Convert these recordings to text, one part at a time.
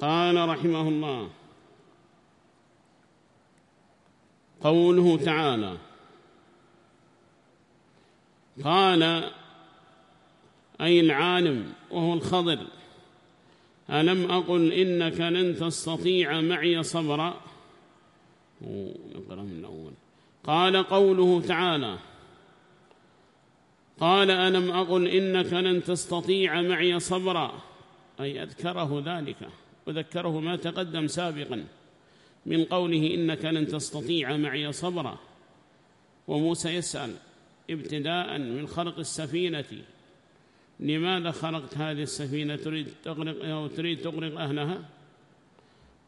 قال رحمه الله قوله تعالى قال أي العالم وهو الخضر ألم أقل إنك لن تستطيع معي صبرا نقرأ من الأول قال قوله تعالى قال ألم أقل إنك لن تستطيع معي صبرا أي أذكره ذلك وذكره ما تقدم سابقا من قوله إنك لن تستطيع معي صبرا. وموسى يسأل ابتداء من خلق السفينة لماذا خلقت هذه السفينة؟ تريد تغرق أو تريد تغرق أهلها؟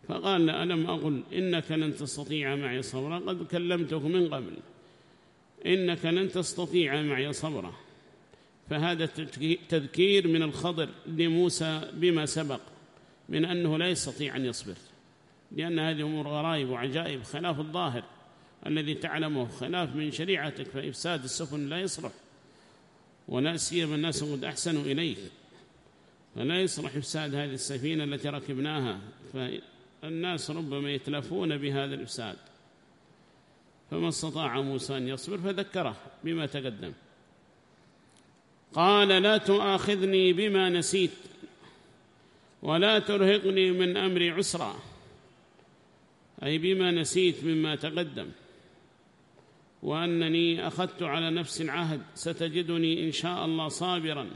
فقال ألم أقل إنك لن تستطيع معي صبرا؟ قد كلمتك من قبل. إنك لن تستطيع معي صبرا. فهذا تذكير من الخضر لموسى بما سبق. من أنه لا يستطيع أن يصبر لأن هذه أمور غرائب وعجائب خلاف الظاهر الذي تعلمه خلاف من شريعتك فإفساد السفن لا يصلح ولا سيما الناس قد أحسنوا إليه فلا يصلح إفساد هذه السفينة التي ركبناها فالناس ربما يتلفون بهذا الإفساد. فما استطاع موسى أن يصبر فذكره بما تقدم. قال لا تؤاخذني بما نسيت. ولا ترهقني من أمري عسرا. أي بما نسيت مما تقدم. وأنني أخذت على نفس العهد ستجدني إن شاء الله صابرا.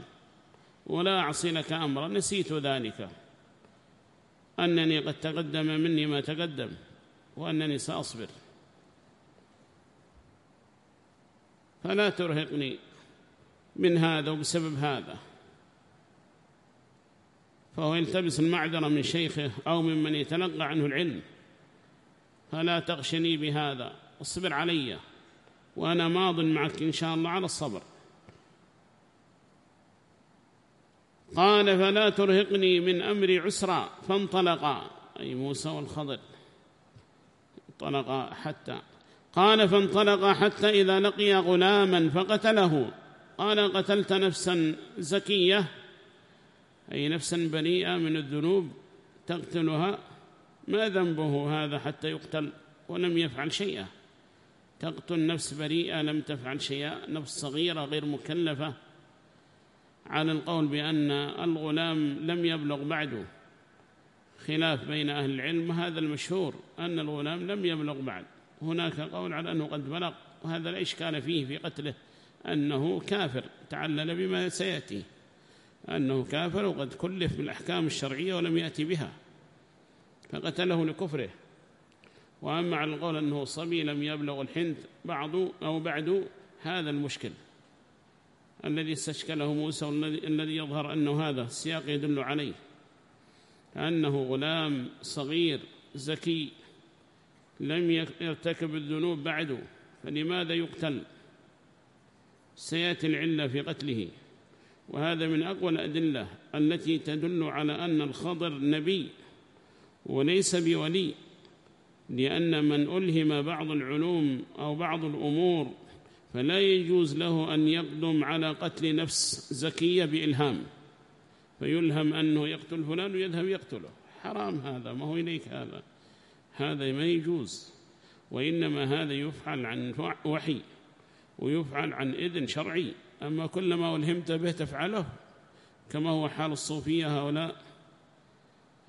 ولا أعصي لك أمرا نسيت ذلك. أنني قد تقدم مني ما تقدم وأنني سأصبر. فلا ترهقني من هذا وبسبب هذا. فهو يلتبس المعذرة من شيخه أو ممن يتلقى عنه العلم. فلا تغشني بهذا اصبر علي وأنا ماض معك إن شاء الله على الصبر. قال فلا ترهقني من أمري عسرا فانطلقا. أي موسى والخضر. انطلقا حتى. قال فانطلقا حتى إذا لقي غلاما فقتله. قال قتلت نفسا زكية أي نفسا بريئة من الذنوب تقتلها ما ذنبه هذا حتى يقتل ولم يفعل شيئا. تقتل نفس بريئة لم تفعل شيئا نفس صغيرة غير مكلفة على القول بأن الغلام لم يبلغ بعده خلاف بين أهل العلم. هذا المشهور أن الغلام لم يبلغ بعد. هناك قول على أنه قد بلغ وهذا لا إشكال فيه في قتله أنه كافر تعلل بما سيأتي. أنه كافر وقد كلف بالأحكام الشرعية ولم يأتي بها فقتله لكفره. وأما على القول أنه صبي لم يبلغ الحنث بعض أو بعد هذا المشكل الذي استشكله موسى الذي يظهر أنه هذا السياق يدل عليه. أنه غلام صغير زكي لم يرتكب الذنوب بعده فلماذا يقتل؟ سيأتي العلة في قتله. وهذا من أقوى الأدلة التي تدل على أن الخضر نبي وليس بولي لأن من ألهم بعض العلوم أو بعض الأمور فلا يجوز له أن يقدم على قتل نفس زكية بإلهام. فيلهم أنه يقتل فلان ويذهب يقتله. حرام هذا ما هو إليك هذا. هذا ما يجوز. وإنما هذا يفعل عن وحي ويفعل عن إذن شرعي. أما كلما ألهمت به تفعله كما هو حال الصوفية هؤلاء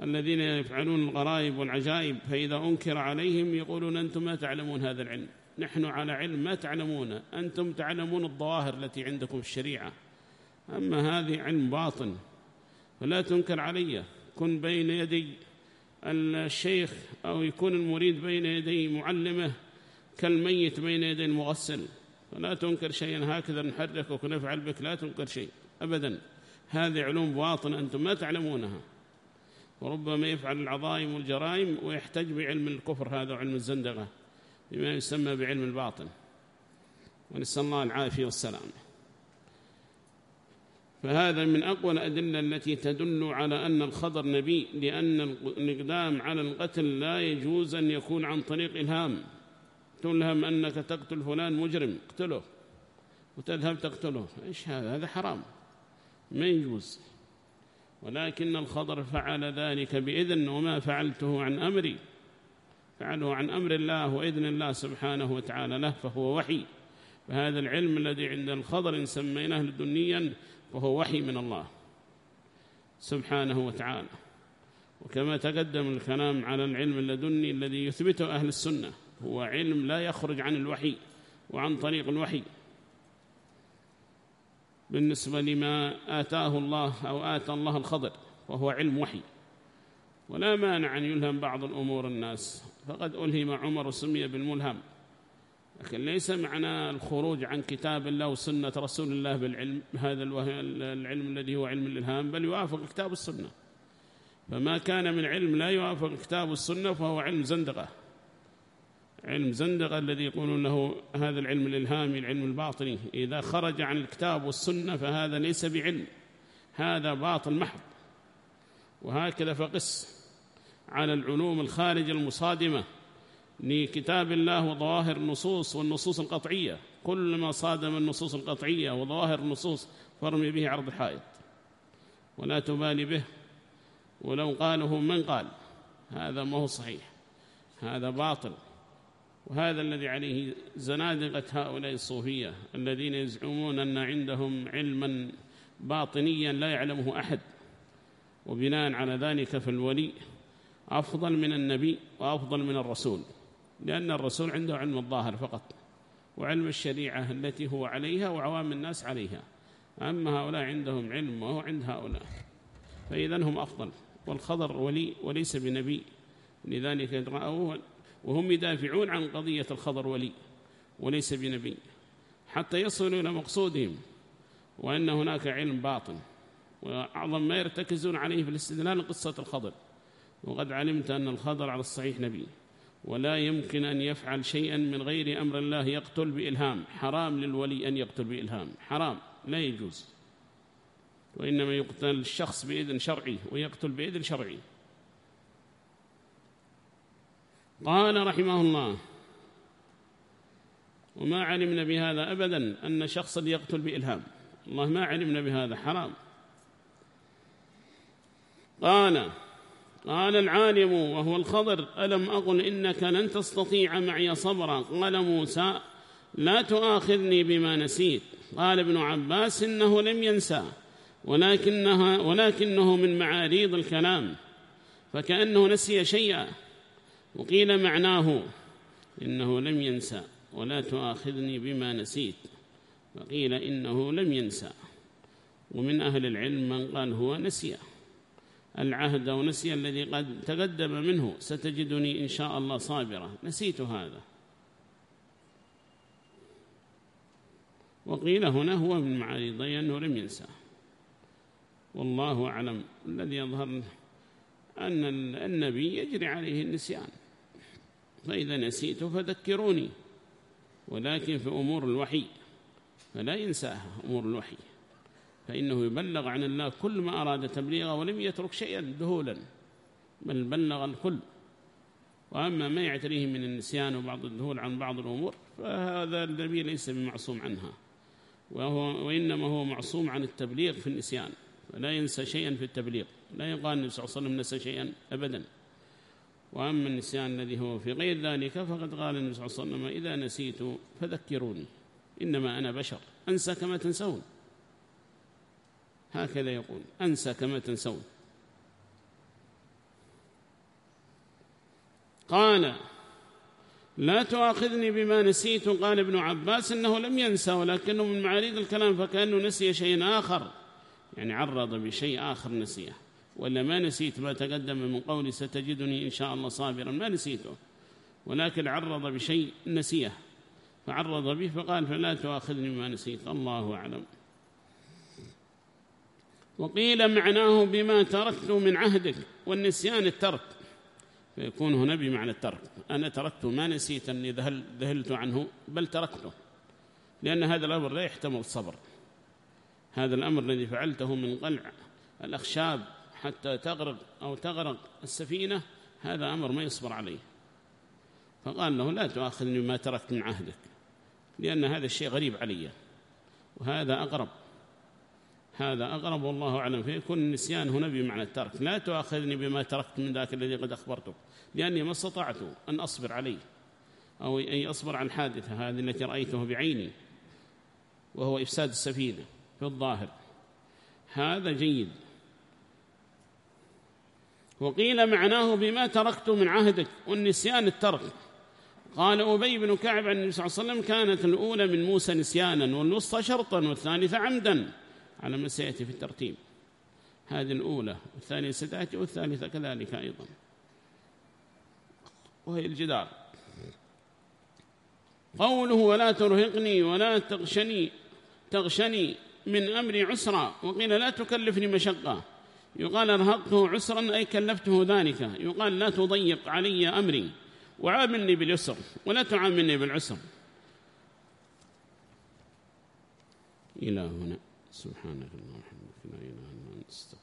الذين يفعلون الغرائب والعجائب فإذا أنكر عليهم يقولون أنتم ما تعلمون هذا العلم. نحن على علم ما تعلمون أنتم تعلمون الظواهر التي عندكم الشريعة. أما هذه علم باطن فلا تنكر علي. كن بين يدي الشيخ أو يكون المريد بين يدي معلمه كالميت بين يدي المغسل. فلا تنكر شيئا هكذا نحركك ونفعل بك لا تنكر شيء أبدا. هذه علوم باطن أنتم ما تعلمونها. وربما يفعل العظائم والجرائم ويحتج بعلم الكفر هذا وعلم الزندقة بما يسمى بعلم الباطن. ونسأل الله العافية والسلام. فهذا من أقوى الأدلة التي تدل على أن الخضر نبي لأن الإقدام على القتل لا يجوز أن يكون عن طريق إلهام. تلهم أنك تقتل فلان مجرم اقتله. وتذهب تقتله. إيش هذا؟ هذا حرام. ما يجوز. ولكن الخضر فعل ذلك بإذن وما فعلته عن أمري. فعله عن أمر الله وإذن الله سبحانه وتعالى له فهو وحي. فهذا العلم الذي عند الخضر إن سميناه لدنيا فهو وحي من الله سبحانه وتعالى. وكما تقدم الكلام على العلم اللدني الذي يثبته أهل السنة. هو علم لا يخرج عن الوحي وعن طريق الوحي. بالنسبة لما آتاه الله أو آتى الله الخضر وهو علم وحي. ولا مانع أن يلهم بعض الأمور الناس. فقد ألهم عمر وسمي بالملهم. لكن ليس معنى الخروج عن كتاب الله وسنة رسول الله بالعلم هذا العلم الذي هو علم الإلهام بل يوافق كتاب السنة. فما كان من علم لا يوافق كتاب السنة فهو علم زندقة. علم زندقة الذي يقولون له هذا العلم الإلهامي العلم الباطني. إذا خرج عن الكتاب والسنة فهذا ليس بعلم هذا باطل محض. وهكذا فقس على العلوم الخارجة المصادمة. لكتاب الله وظواهر النصوص والنصوص القطعية. كل ما صادم النصوص القطعية وظواهر النصوص فارمي به عرض حائط. ولا تبالي به ولو قاله من قال. هذا ما هو صحيح. هذا باطل. وهذا الذي عليه زنادقة هؤلاء الصوفية الذين يزعمون أن عندهم علما باطنيا لا يعلمه أحد وبناء على ذلك فالولي أفضل من النبي وأفضل من الرسول لأن الرسول عنده علم الظاهر فقط وعلم الشريعة التي هو عليها وعوام الناس عليها أما هؤلاء عندهم علم وهو عند هؤلاء فإذا هم أفضل والخضر ولي وليس بنبي لذلك رأوه وهم يدافعون عن قضية الخضر ولي وليس بنبي حتى يصلوا إلى مقصودهم وأن هناك علم باطن وأعظم ما يرتكزون عليه في الاستدلال قصة الخضر وقد علمت أن الخضر على الصحيح نبي ولا يمكن أن يفعل شيئا من غير أمر الله يقتل بإلهام حرام للولي أن يقتل بإلهام حرام لا يجوز وإنما يقتل الشخص بإذن شرعي ويقتل بإذن شرعي. قال رحمه الله وما علمنا بهذا أبدا أن شخصا يقتل بإلهام. الله ما علمنا بهذا حرام. قال قال العالم وهو الخضر ألم أقل إنك لن تستطيع معي صبرا؟ قال موسى لا تؤاخذني بما نسيت. قال ابن عباس إنه لم ينسى ولكنها ولكنه من معاريض الكلام فكأنه نسي شيئا. وقيل معناه إنه لم ينسى ولا تؤاخذني بما نسيت وقيل إنه لم ينسى. ومن أهل العلم من قال هو نسي. العهد ونسي الذي قد تقدم منه ستجدني إن شاء الله صابرة. نسيت هذا. وقيل هنا هو من معارضي أنه لم ينسى. والله أعلم الذي يظهر أن النبي يجري عليه النسيان. فإذا نسيت فذكروني. ولكن في أمور الوحي فلا ينساها أمور الوحي. فإنه يبلغ عن الله كل ما أراد تبليغه ولم يترك شيئا ذهولا بل بلغ الكل. وأما ما يعتريه من النسيان وبعض الذهول عن بعض الأمور فهذا النبي ليس بمعصوم عنها. وهو وإنما هو معصوم عن التبليغ في النسيان. فلا ينسى شيئا في التبليغ. لا يقال النبي صلى الله عليه وسلم نسى شيئا أبدا. وأما النسيان الذي هو في غير ذلك فقد قال النبي صلى الله عليه وسلم إذا نسيت فذكروني إنما أنا بشر أنسى كما تنسون. هكذا يقول أنسى كما تنسون. قال لا تؤاخذني بما نسيت قال ابن عباس إنه لم ينسى ولكنه من معاريض الكلام فكأنه نسي شيء آخر يعني عرض بشيء آخر نسيه. ولا ما نسيت ما تقدم من قولي ستجدني إن شاء الله صابرا ما نسيته. ولكن عرض بشيء نسية فعرض به فقال فلا تؤاخذني بما نسيت الله أعلم. وقيل معناه بما تركت من عهدك والنسيان الترك فيكون هنا بمعنى الترك. أنا تركت ما نسيت أني ذهلت عنه بل تركته لأن هذا الأمر لا يحتمل الصبر. هذا الأمر الذي فعلته من قلع الأخشاب. حتى تغرق أو تغرق السفينة هذا أمر ما يصبر عليه. فقال له لا تؤاخذني بما تركت من عهدك لأن هذا الشيء غريب علي وهذا أقرب. هذا أقرب والله أعلم. فيكون النسيان هنا بمعنى الترك. لا تؤاخذني بما تركت من ذاك الذي قد أخبرتك لأني ما استطعت أن أصبر عليه أو أن أصبر عن الحادثة هذه التي رأيته بعيني وهو إفساد السفينة في الظاهر. هذا جيد. وقيل معناه بما تركت من عهدك والنسيان الترك. قال أبي بن كعب عن النبي صلى الله عليه وسلم كانت الأولى من موسى نسيانا والوسطى شرطا والثالثة عمدا. على ما سيأتي في الترتيب. هذه الأولى والثانية ستأتي والثالثة كذلك أيضا. وهي الجدار. قوله ولا ترهقني ولا تغشني تغشني من أمري عسرا. وقيل لا تكلفني مشقة. يقال ارهقته عسرا أي كلفته ذلك. يقال لا تضيق علي أمري. وعاملني باليسر ولا تعاملني بالعسر. إلى هنا. سبحانك اللهم وبحمدك لا إله إلا أنت